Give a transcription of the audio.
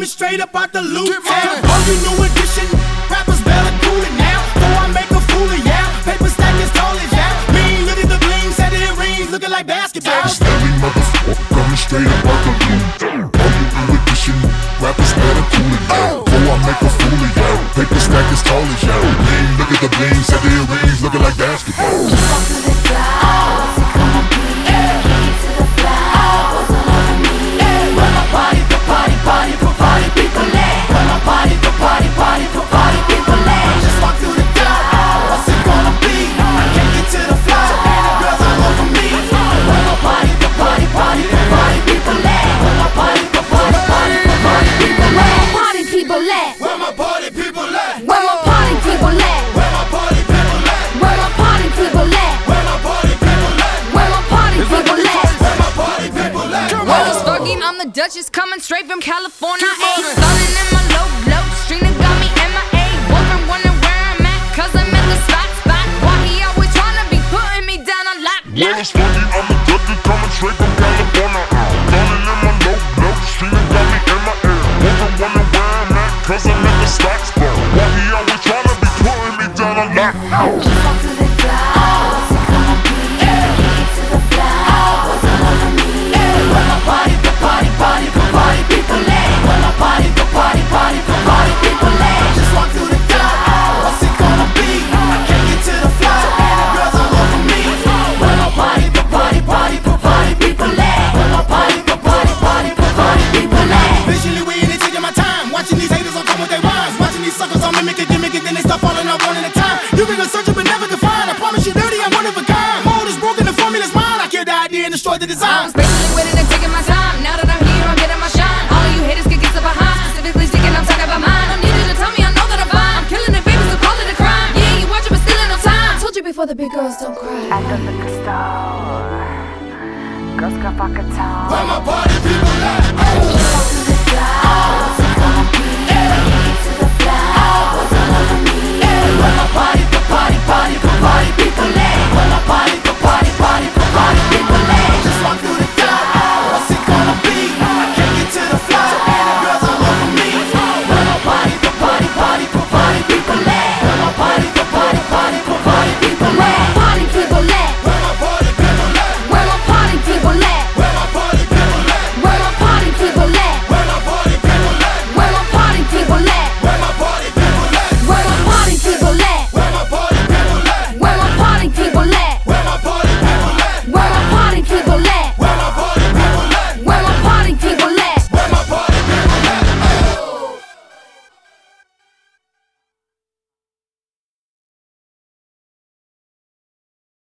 coming straight up out the loot town. All you new edition, rappers better cool it now. Before I make a fool of ya, paper stack as tall as ya. Mean, look at the bling, set it rings, looking like basketball. Stanley motherfucker coming straight up out the loot. All you new edition, rappers better cool it now. Before I make a fool of ya, paper stack as tall as ya. Lean, look at the bling, set the rings, looking like basketball. At? Well, it's Fergie, I'm the Duchess coming straight from California. Ayy, starting in my low, low street and got me MIA. Woman wondering where I'm at, cause I'm in the spot, spot. Why he always tryna be putting me down on lock, Well, lock. it's funny, I'm a ducky coming straight from California. Falling in my low, low, street and got me in my ear. Woman wondering where I'm at, cause I'm in the stock spot. Why he always tryna be putting me down on lock? Walk to the clouds, never can find. I promise you, dirty, I'm one of a kind. Mold is broken, the formula's mine. I kill the idea and destroy the design. I'm design. spacing with it and taking my time. Now that I'm here, I'm getting my shine. All of you haters can get so behind. Specifically speaking, I'm talking about mine. Don't need you to tell me, I know that I'm fine. I'm killing it, baby, so call it a crime. Yeah, you watching, but still ain't no time. Told you before the big girls don't cry. At the liquor store, girls got vodka top. Where my party,